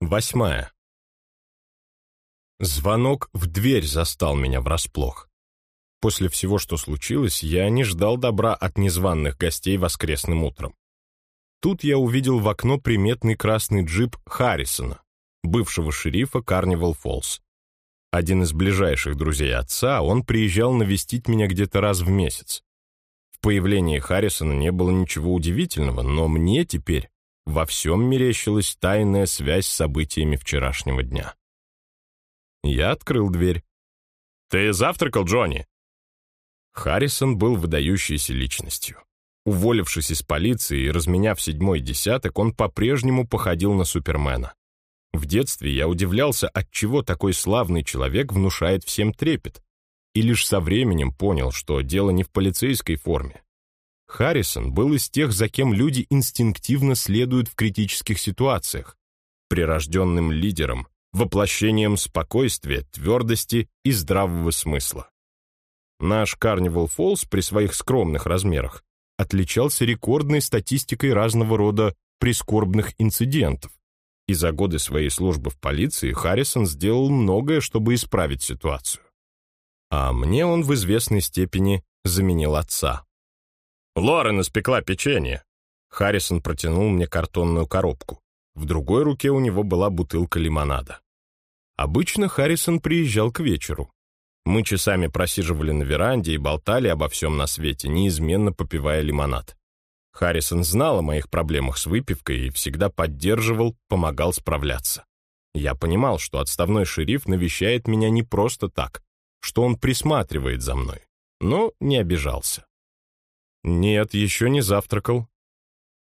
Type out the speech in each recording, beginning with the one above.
Восьмая. Звонок в дверь застал меня врасплох. После всего, что случилось, я не ждал добра от незваных гостей воскресным утром. Тут я увидел в окно приметный красный джип Харрисона, бывшего шерифа Карнивал Фоллс. Один из ближайших друзей отца, он приезжал навестить меня где-то раз в месяц. В появлении Харрисона не было ничего удивительного, но мне теперь во всем мерещилась тайная связь с событиями вчерашнего дня. Я открыл дверь. «Ты завтракал, Джонни?» Харрисон был выдающейся личностью. Уволившись из полиции и разменяв седьмой десяток, он по-прежнему походил на Супермена. В детстве я удивлялся, отчего такой славный человек внушает всем трепет, и лишь со временем понял, что дело не в полицейской форме. Харрисон был из тех, за кем люди инстинктивно следуют в критических ситуациях, прирожденным лидером, воплощением спокойствия, твердости и здравого смысла. Наш Карнивал Фоллс при своих скромных размерах отличался рекордной статистикой разного рода прискорбных инцидентов, и за годы своей службы в полиции Харрисон сделал многое, чтобы исправить ситуацию. А мне он в известной степени заменил отца. Лорен испекла печенье. Харрисон протянул мне картонную коробку. В другой руке у него была бутылка лимонада. Обычно Харрисон приезжал к вечеру. Мы часами просиживали на веранде и болтали обо всем на свете, неизменно попивая лимонад. Харрисон знал о моих проблемах с выпивкой и всегда поддерживал, помогал справляться. Я понимал, что отставной шериф навещает меня не просто так, что он присматривает за мной, но не обижался. «Нет, еще не завтракал».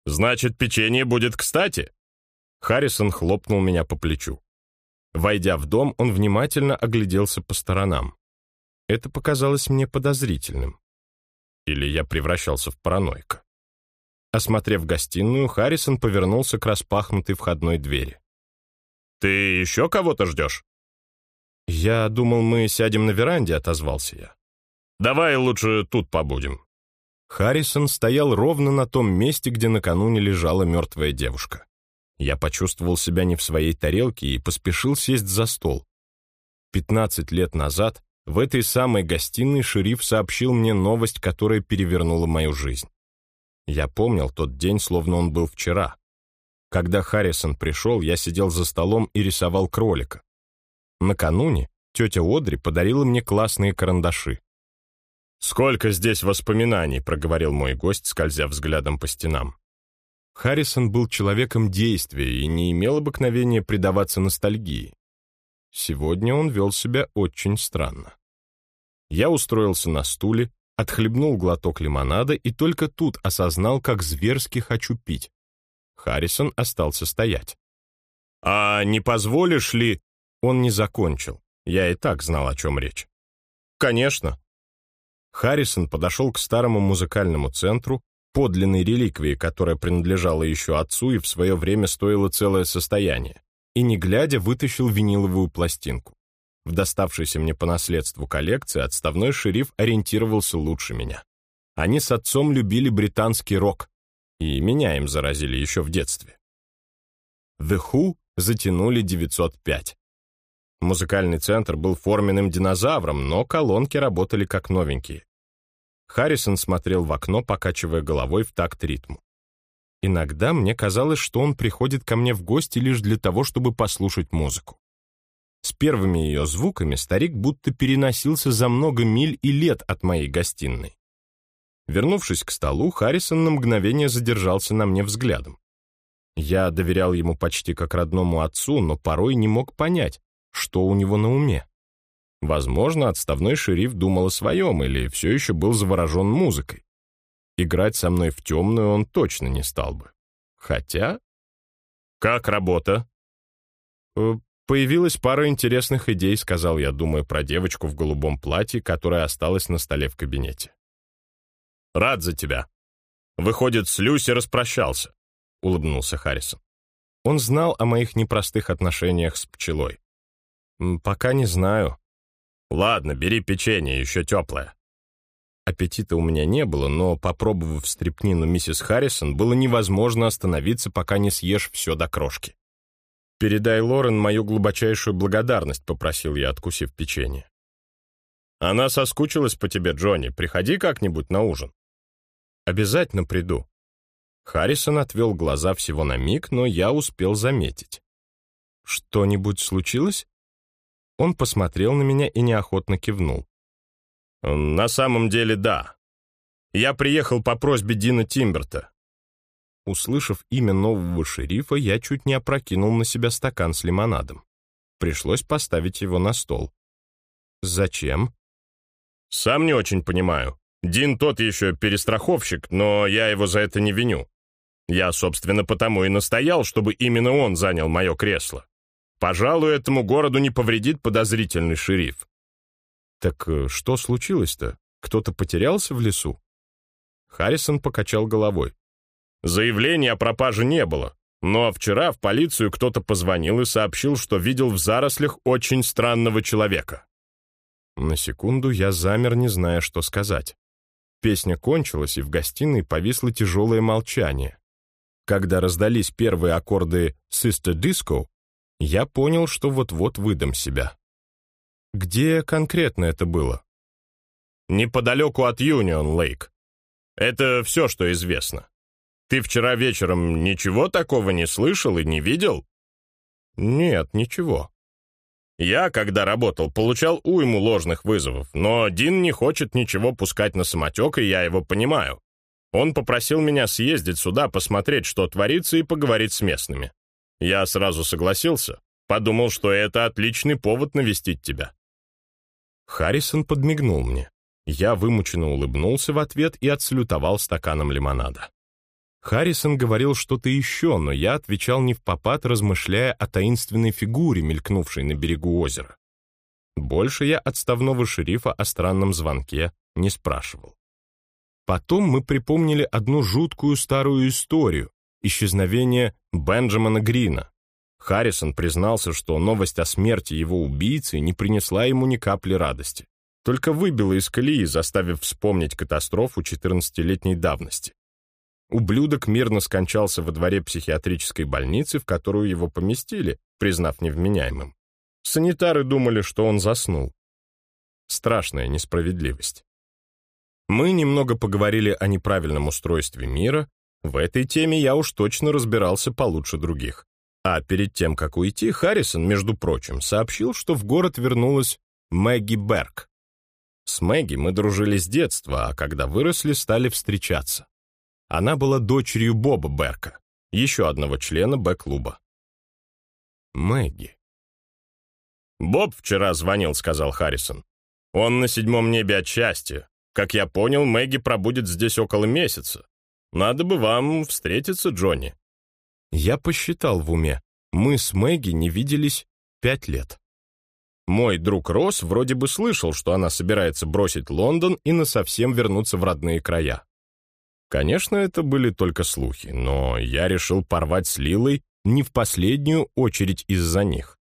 «Значит, печенье будет кстати?» Харрисон хлопнул меня по плечу. Войдя в дом, он внимательно огляделся по сторонам. Это показалось мне подозрительным. Или я превращался в параноика. Осмотрев гостиную, Харрисон повернулся к распахнутой входной двери. «Ты еще кого-то ждешь?» «Я думал, мы сядем на веранде», — отозвался я. «Давай лучше тут побудем». Харрисон стоял ровно на том месте, где накануне лежала мертвая девушка. Я почувствовал себя не в своей тарелке и поспешил сесть за стол. Пятнадцать лет назад в этой самой гостиной шериф сообщил мне новость, которая перевернула мою жизнь. Я помнил тот день, словно он был вчера. Когда Харрисон пришел, я сидел за столом и рисовал кролика. Накануне тетя Одри подарила мне классные карандаши. «Сколько здесь воспоминаний», — проговорил мой гость, скользя взглядом по стенам. Харрисон был человеком действия и не имел обыкновения предаваться ностальгии. Сегодня он вел себя очень странно. Я устроился на стуле, отхлебнул глоток лимонада и только тут осознал, как зверски хочу пить. Харрисон остался стоять. «А не позволишь ли...» Он не закончил. Я и так знал, о чем речь. «Конечно», Харрисон подошел к старому музыкальному центру, подлинной реликвии, которая принадлежала еще отцу и в свое время стоила целое состояние, и, не глядя, вытащил виниловую пластинку. В доставшейся мне по наследству коллекции отставной шериф ориентировался лучше меня. Они с отцом любили британский рок, и меня им заразили еще в детстве. The Who затянули 905. Музыкальный центр был форменным динозавром, но колонки работали как новенькие. Харрисон смотрел в окно, покачивая головой в такт ритму. Иногда мне казалось, что он приходит ко мне в гости лишь для того, чтобы послушать музыку. С первыми ее звуками старик будто переносился за много миль и лет от моей гостиной. Вернувшись к столу, Харрисон на мгновение задержался на мне взглядом. Я доверял ему почти как родному отцу, но порой не мог понять, что у него на уме. Возможно, отставной шериф думал о своем или все еще был заворожен музыкой. Играть со мной в темную он точно не стал бы. Хотя... «Как работа?» «Э, «Появилась пара интересных идей», — сказал я, думая про девочку в голубом платье, которая осталась на столе в кабинете. «Рад за тебя. Выходит, с Люси распрощался», — улыбнулся Харрисон. Он знал о моих непростых отношениях с пчелой. «Пока не знаю». «Ладно, бери печенье, еще теплое». Аппетита у меня не было, но, попробовав стряпнину миссис Харрисон, было невозможно остановиться, пока не съешь все до крошки. «Передай Лорен мою глубочайшую благодарность», — попросил я, откусив печенье. «Она соскучилась по тебе, Джонни. Приходи как-нибудь на ужин». «Обязательно приду». Харрисон отвел глаза всего на миг, но я успел заметить. «Что-нибудь случилось?» Он посмотрел на меня и неохотно кивнул. «На самом деле, да. Я приехал по просьбе Дина Тимберта. Услышав имя нового шерифа, я чуть не опрокинул на себя стакан с лимонадом. Пришлось поставить его на стол. «Зачем?» «Сам не очень понимаю. Дин тот еще перестраховщик, но я его за это не виню. Я, собственно, потому и настоял, чтобы именно он занял мое кресло. Пожалуй, этому городу не повредит подозрительный шериф». «Так э, что случилось-то? Кто-то потерялся в лесу?» Харрисон покачал головой. Заявления о пропаже не было, но вчера в полицию кто-то позвонил и сообщил, что видел в зарослях очень странного человека. На секунду я замер, не зная, что сказать. Песня кончилась, и в гостиной повисло тяжелое молчание. Когда раздались первые аккорды «Sister Disco», я понял, что вот-вот выдам себя. Где конкретно это было? Неподалеку от Юнион Лейк. Это все, что известно. Ты вчера вечером ничего такого не слышал и не видел? Нет, ничего. Я, когда работал, получал уйму ложных вызовов, но Дин не хочет ничего пускать на самотек, и я его понимаю. Он попросил меня съездить сюда, посмотреть, что творится, и поговорить с местными. Я сразу согласился, подумал, что это отличный повод навестить тебя. Харрисон подмигнул мне. Я вымученно улыбнулся в ответ и отсалютовал стаканом лимонада. Харрисон говорил что-то еще, но я отвечал не в попад, размышляя о таинственной фигуре, мелькнувшей на берегу озера. Больше я отставного шерифа о странном звонке не спрашивал. Потом мы припомнили одну жуткую старую историю — исчезновение Бенджамина Грина. Харрисон признался, что новость о смерти его убийцы не принесла ему ни капли радости, только выбила из колеи, заставив вспомнить катастрофу 14-летней давности. Ублюдок мирно скончался во дворе психиатрической больницы, в которую его поместили, признав невменяемым. Санитары думали, что он заснул. Страшная несправедливость. Мы немного поговорили о неправильном устройстве мира. В этой теме я уж точно разбирался получше других. А перед тем, как уйти, Харрисон, между прочим, сообщил, что в город вернулась Мэгги Берг. С Мэгги мы дружили с детства, а когда выросли, стали встречаться. Она была дочерью Боба Берка, еще одного члена Б-клуба. Мэгги. «Боб вчера звонил», — сказал Харрисон. «Он на седьмом небе от счастья. Как я понял, Мэгги пробудет здесь около месяца. Надо бы вам встретиться, Джонни». Я посчитал в уме. Мы с Мэгги не виделись пять лет. Мой друг Росс вроде бы слышал, что она собирается бросить Лондон и насовсем вернуться в родные края. Конечно, это были только слухи, но я решил порвать с Лилой не в последнюю очередь из-за них.